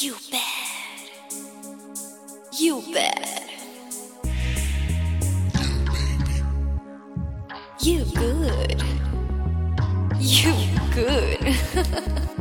You bad. You bad. You good. You good.